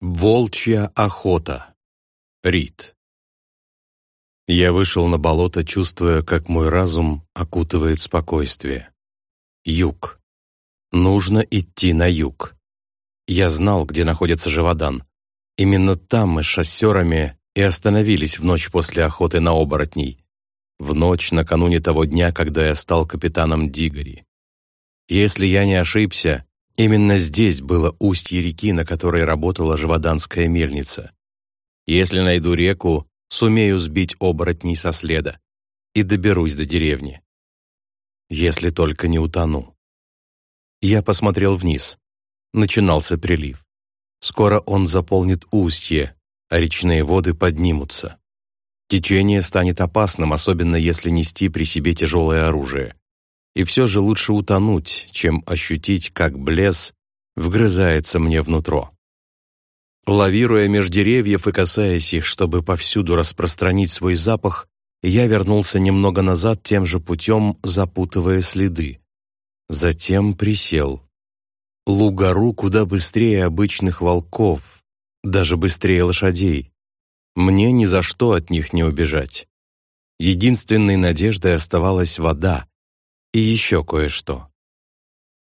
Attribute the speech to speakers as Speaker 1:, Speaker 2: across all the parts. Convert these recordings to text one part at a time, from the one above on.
Speaker 1: Волчья охота. Рид. Я вышел на болото, чувствуя, как мой разум окутывает спокойствие. Юг. Нужно идти на юг. Я знал, где находится Живодан. Именно там мы с шоссерами и остановились в ночь после охоты на оборотней. В ночь накануне того дня, когда я стал капитаном Дигори. Если я не ошибся, Именно здесь было устье реки, на которой работала Живоданская мельница. Если найду реку, сумею сбить оборотней со следа и доберусь до деревни. Если только не утону. Я посмотрел вниз. Начинался прилив. Скоро он заполнит устье, а речные воды поднимутся. Течение станет опасным, особенно если нести при себе тяжелое оружие и все же лучше утонуть, чем ощутить, как блес вгрызается мне внутрь. Лавируя меж деревьев и касаясь их, чтобы повсюду распространить свой запах, я вернулся немного назад тем же путем, запутывая следы. Затем присел. Лугару куда быстрее обычных волков, даже быстрее лошадей. Мне ни за что от них не убежать. Единственной надеждой оставалась вода, и еще кое-что.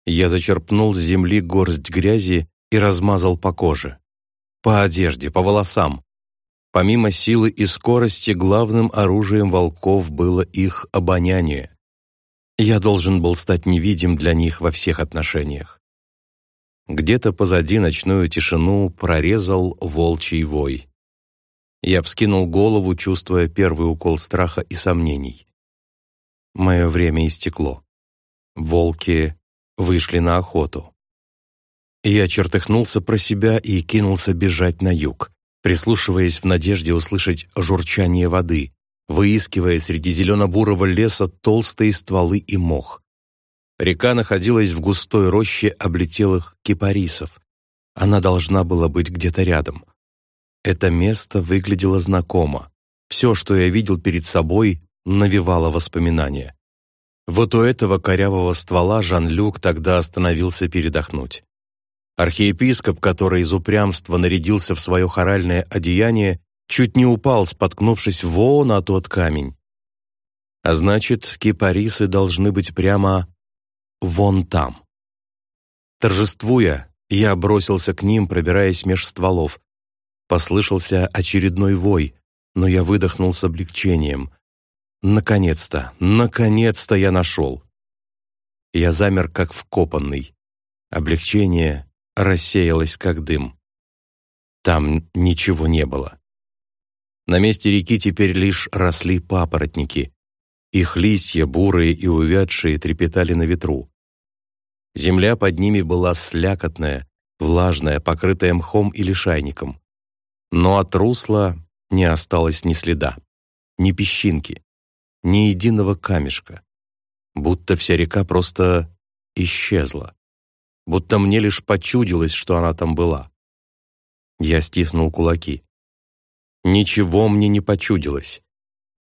Speaker 1: Я зачерпнул с земли горсть грязи и размазал по коже. По одежде, по волосам. Помимо силы и скорости, главным оружием волков было их обоняние. Я должен был стать невидим для них во всех отношениях. Где-то позади ночную тишину прорезал волчий вой. Я вскинул голову, чувствуя первый укол страха и сомнений. Мое время истекло. Волки вышли на охоту. Я чертыхнулся про себя и кинулся бежать на юг, прислушиваясь в надежде услышать журчание воды, выискивая среди зелено-бурого леса толстые стволы и мох. Река находилась в густой роще облетелых кипарисов. Она должна была быть где-то рядом. Это место выглядело знакомо. Все, что я видел перед собой, навевало воспоминания. Вот у этого корявого ствола Жан-Люк тогда остановился передохнуть. Архиепископ, который из упрямства нарядился в свое хоральное одеяние, чуть не упал, споткнувшись вон на тот камень. А значит, кипарисы должны быть прямо вон там. Торжествуя, я бросился к ним, пробираясь меж стволов. Послышался очередной вой, но я выдохнул с облегчением. Наконец-то, наконец-то я нашел. Я замер, как вкопанный. Облегчение рассеялось, как дым. Там ничего не было. На месте реки теперь лишь росли папоротники. Их листья, бурые и увядшие, трепетали на ветру. Земля под ними была слякотная, влажная, покрытая мхом или шайником. Но от русла не осталось ни следа, ни песчинки ни единого камешка. Будто вся река просто исчезла. Будто мне лишь почудилось, что она там была. Я стиснул кулаки. Ничего мне не почудилось.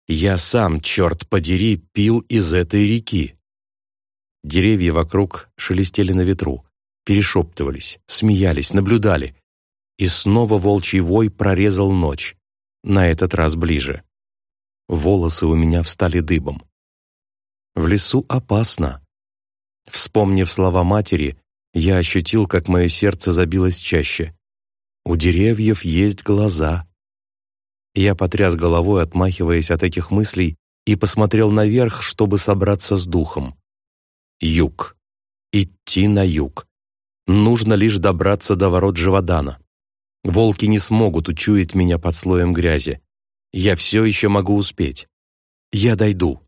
Speaker 1: Я сам, черт подери, пил из этой реки. Деревья вокруг шелестели на ветру, перешептывались, смеялись, наблюдали. И снова волчий вой прорезал ночь, на этот раз ближе. Волосы у меня встали дыбом. В лесу опасно. Вспомнив слова матери, я ощутил, как мое сердце забилось чаще. У деревьев есть глаза. Я потряс головой, отмахиваясь от этих мыслей, и посмотрел наверх, чтобы собраться с духом. Юг. Идти на юг. Нужно лишь добраться до ворот Живодана. Волки не смогут учуять меня под слоем грязи. Я все еще могу успеть. Я дойду.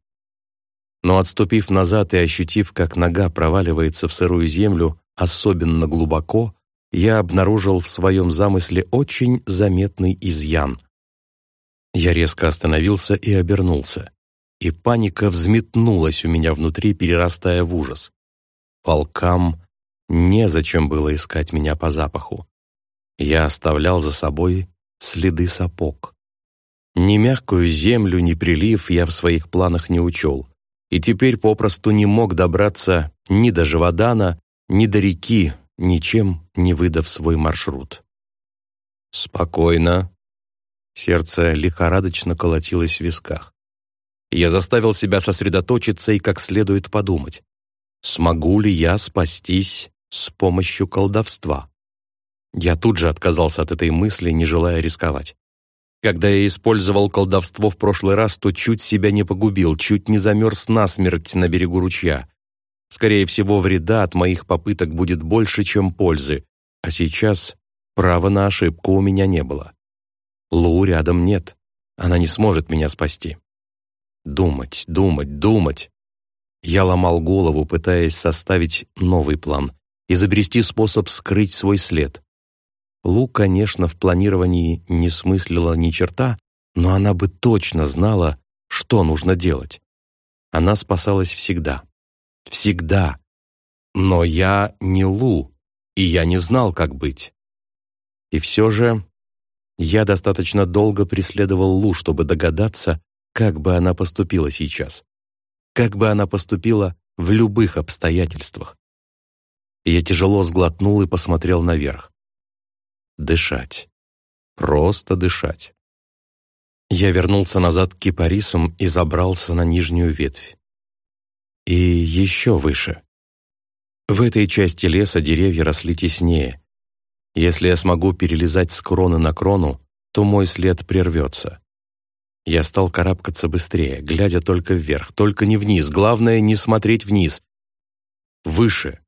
Speaker 1: Но отступив назад и ощутив, как нога проваливается в сырую землю, особенно глубоко, я обнаружил в своем замысле очень заметный изъян. Я резко остановился и обернулся, и паника взметнулась у меня внутри, перерастая в ужас. Волкам незачем было искать меня по запаху. Я оставлял за собой следы сапог. Ни мягкую землю, ни прилив я в своих планах не учел, и теперь попросту не мог добраться ни до Живодана, ни до реки, ничем не выдав свой маршрут. «Спокойно». Сердце лихорадочно колотилось в висках. Я заставил себя сосредоточиться и как следует подумать. Смогу ли я спастись с помощью колдовства? Я тут же отказался от этой мысли, не желая рисковать. Когда я использовал колдовство в прошлый раз, то чуть себя не погубил, чуть не замерз насмерть на берегу ручья. Скорее всего, вреда от моих попыток будет больше, чем пользы, а сейчас права на ошибку у меня не было. Лу рядом нет, она не сможет меня спасти. Думать, думать, думать. Я ломал голову, пытаясь составить новый план, изобрести способ скрыть свой след. Лу, конечно, в планировании не смыслила ни черта, но она бы точно знала, что нужно делать. Она спасалась всегда. Всегда. Но я не Лу, и я не знал, как быть. И все же я достаточно долго преследовал Лу, чтобы догадаться, как бы она поступила сейчас. Как бы она поступила в любых обстоятельствах. Я тяжело сглотнул и посмотрел наверх дышать. Просто дышать. Я вернулся назад к кипарисам и забрался на нижнюю ветвь. И еще выше. В этой части леса деревья росли теснее. Если я смогу перелезать с кроны на крону, то мой след прервется. Я стал карабкаться быстрее, глядя только вверх, только не вниз. Главное — не смотреть вниз. Выше.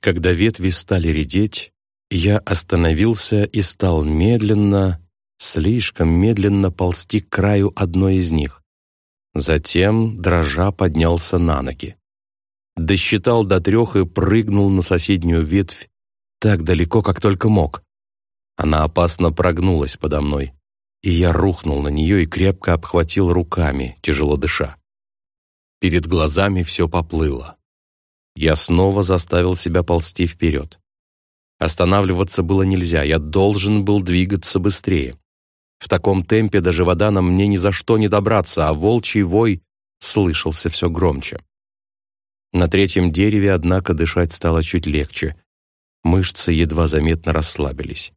Speaker 1: Когда ветви стали редеть, я остановился и стал медленно, слишком медленно ползти к краю одной из них. Затем, дрожа, поднялся на ноги. Досчитал до трех и прыгнул на соседнюю ветвь так далеко, как только мог. Она опасно прогнулась подо мной, и я рухнул на нее и крепко обхватил руками, тяжело дыша. Перед глазами все поплыло. Я снова заставил себя ползти вперед. Останавливаться было нельзя, я должен был двигаться быстрее. В таком темпе даже вода на мне ни за что не добраться, а волчий вой слышался все громче. На третьем дереве, однако, дышать стало чуть легче. Мышцы едва заметно расслабились.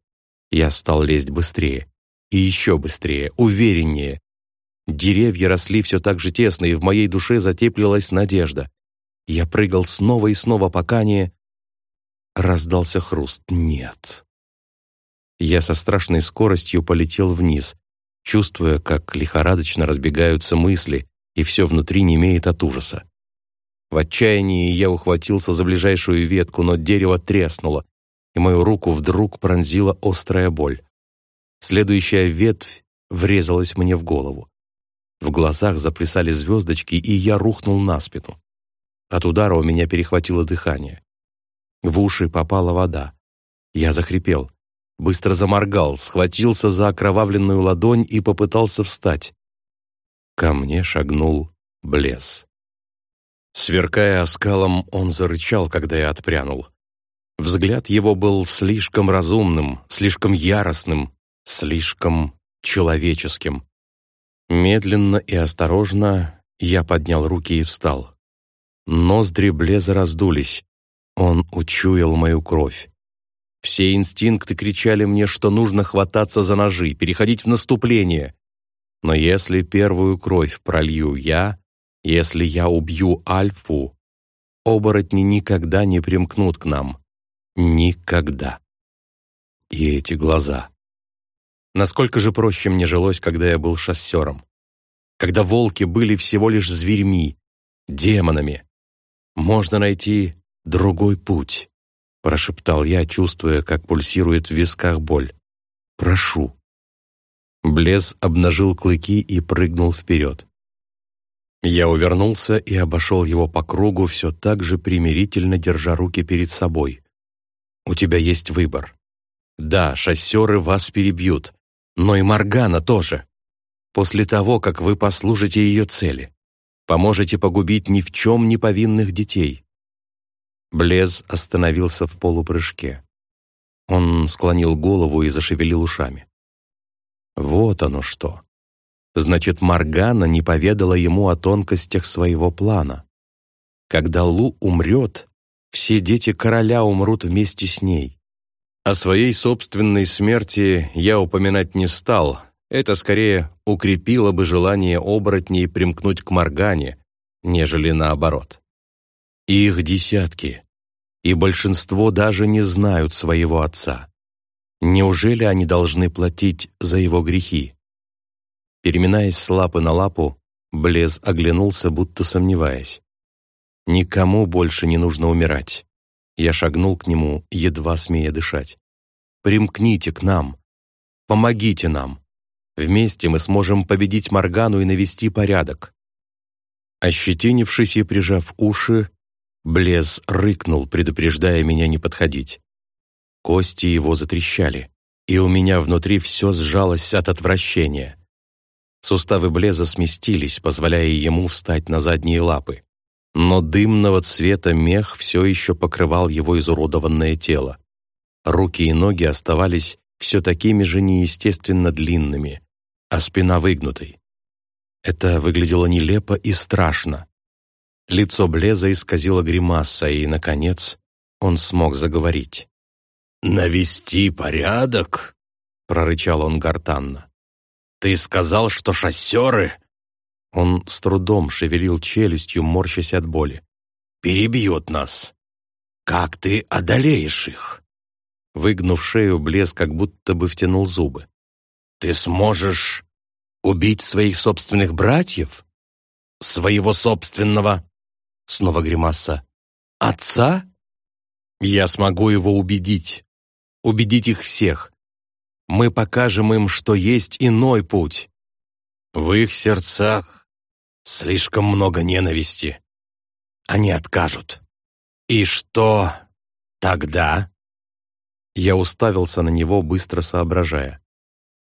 Speaker 1: Я стал лезть быстрее. И еще быстрее, увереннее. Деревья росли все так же тесно, и в моей душе затеплилась надежда. Я прыгал снова и снова, пока не... Раздался хруст. Нет. Я со страшной скоростью полетел вниз, чувствуя, как лихорадочно разбегаются мысли, и все внутри не имеет от ужаса. В отчаянии я ухватился за ближайшую ветку, но дерево треснуло, и мою руку вдруг пронзила острая боль. Следующая ветвь врезалась мне в голову. В глазах заплясали звездочки, и я рухнул на спину. От удара у меня перехватило дыхание. В уши попала вода. Я захрипел. Быстро заморгал, схватился за окровавленную ладонь и попытался встать. Ко мне шагнул Блес. Сверкая оскалом, он зарычал, когда я отпрянул. Взгляд его был слишком разумным, слишком яростным, слишком человеческим. Медленно и осторожно я поднял руки и встал. Ноздри Блеза раздулись. Он учуял мою кровь. Все инстинкты кричали мне, что нужно хвататься за ножи, переходить в наступление. Но если первую кровь пролью я, если я убью Альфу, оборотни никогда не примкнут к нам. Никогда. И эти глаза. Насколько же проще мне жилось, когда я был шоссером. Когда волки были всего лишь зверьми, демонами. Можно найти другой путь», — прошептал я, чувствуя, как пульсирует в висках боль. «Прошу». Блез обнажил клыки и прыгнул вперед. Я увернулся и обошел его по кругу, все так же примирительно держа руки перед собой. «У тебя есть выбор. Да, шоссеры вас перебьют, но и Маргана тоже. После того, как вы послужите ее цели, поможете погубить ни в чем не повинных детей. Блез остановился в полупрыжке. Он склонил голову и зашевелил ушами. Вот оно что. Значит, Маргана не поведала ему о тонкостях своего плана. Когда Лу умрет, все дети короля умрут вместе с ней. О своей собственной смерти я упоминать не стал. Это скорее укрепило бы желание оборотней примкнуть к Моргане, нежели наоборот. Их десятки, и большинство даже не знают своего отца. Неужели они должны платить за его грехи? Переминаясь с лапы на лапу, Блез оглянулся, будто сомневаясь. «Никому больше не нужно умирать». Я шагнул к нему, едва смея дышать. «Примкните к нам. Помогите нам. Вместе мы сможем победить Моргану и навести порядок». Ощетинившись и прижав уши, Блез рыкнул, предупреждая меня не подходить. Кости его затрещали, и у меня внутри все сжалось от отвращения. Суставы Блеза сместились, позволяя ему встать на задние лапы. Но дымного цвета мех все еще покрывал его изуродованное тело. Руки и ноги оставались все такими же неестественно длинными, а спина выгнутой. Это выглядело нелепо и страшно. Лицо Блеза исказило гримаса, и, наконец, он смог заговорить.
Speaker 2: «Навести порядок?» — прорычал он гортанно. «Ты сказал, что шоссеры...»
Speaker 1: Он с трудом шевелил челюстью, морщась от боли.
Speaker 2: «Перебьют нас. Как ты одолеешь их?»
Speaker 1: Выгнув шею, Блез как будто бы втянул зубы.
Speaker 2: «Ты сможешь убить своих собственных братьев? Своего собственного...» Снова гримаса. «Отца?»
Speaker 1: «Я смогу его убедить убедить их всех. Мы покажем им, что есть иной путь.
Speaker 2: В их сердцах слишком много ненависти. Они откажут. И что тогда?
Speaker 1: Я уставился на него, быстро соображая.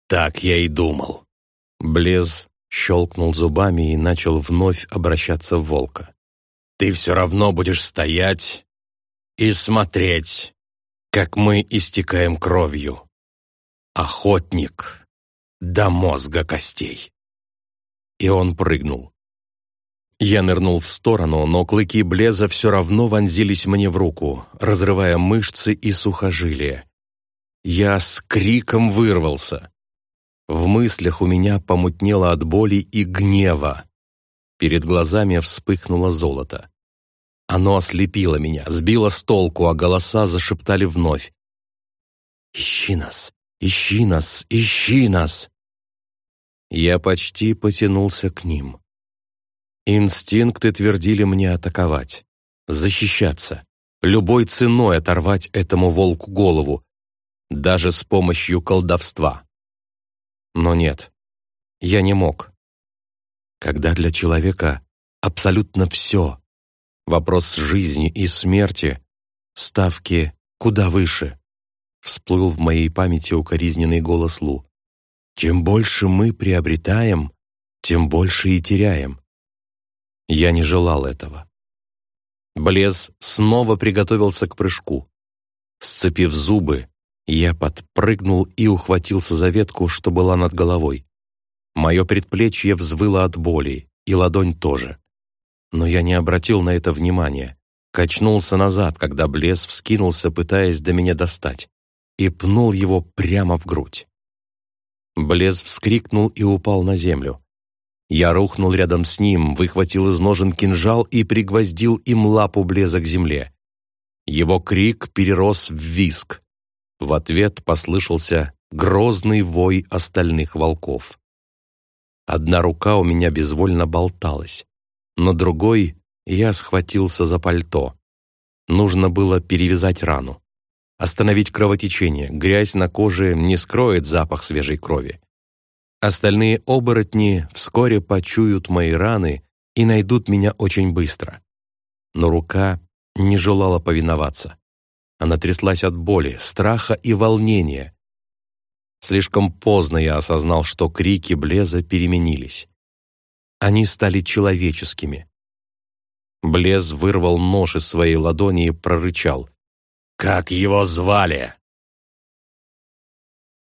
Speaker 2: Так я и думал.
Speaker 1: Блез щелкнул зубами и начал вновь обращаться в волка.
Speaker 2: Ты все равно будешь стоять и смотреть, как мы истекаем кровью. Охотник до мозга костей.
Speaker 1: И он прыгнул. Я нырнул в сторону, но клыки Блеза все равно вонзились мне в руку, разрывая мышцы и сухожилия. Я с криком вырвался. В мыслях у меня помутнело от боли и гнева. Перед глазами вспыхнуло золото. Оно ослепило меня, сбило с толку, а голоса зашептали вновь. «Ищи нас! Ищи нас! Ищи нас!» Я почти потянулся к ним. Инстинкты твердили мне атаковать, защищаться, любой ценой оторвать этому волку голову, даже с помощью колдовства. Но нет, я не мог. Когда для человека абсолютно все Вопрос жизни и смерти, ставки куда выше. Всплыл в моей памяти укоризненный голос Лу. Чем больше мы приобретаем, тем больше и теряем. Я не желал этого. Блез снова приготовился к прыжку. Сцепив зубы, я подпрыгнул и ухватился за ветку, что была над головой. Мое предплечье взвыло от боли, и ладонь тоже но я не обратил на это внимания. Качнулся назад, когда Блес вскинулся, пытаясь до меня достать, и пнул его прямо в грудь. Блес вскрикнул и упал на землю. Я рухнул рядом с ним, выхватил из ножен кинжал и пригвоздил им лапу Блеза к земле. Его крик перерос в виск. В ответ послышался грозный вой остальных волков. Одна рука у меня безвольно болталась но другой я схватился за пальто. Нужно было перевязать рану. Остановить кровотечение, грязь на коже не скроет запах свежей крови. Остальные оборотни вскоре почуют мои раны и найдут меня очень быстро. Но рука не желала повиноваться. Она тряслась от боли, страха и волнения. Слишком поздно я осознал, что крики Блеза переменились. Они стали человеческими. Блез вырвал нож из своей ладони и прорычал.
Speaker 2: «Как его звали?»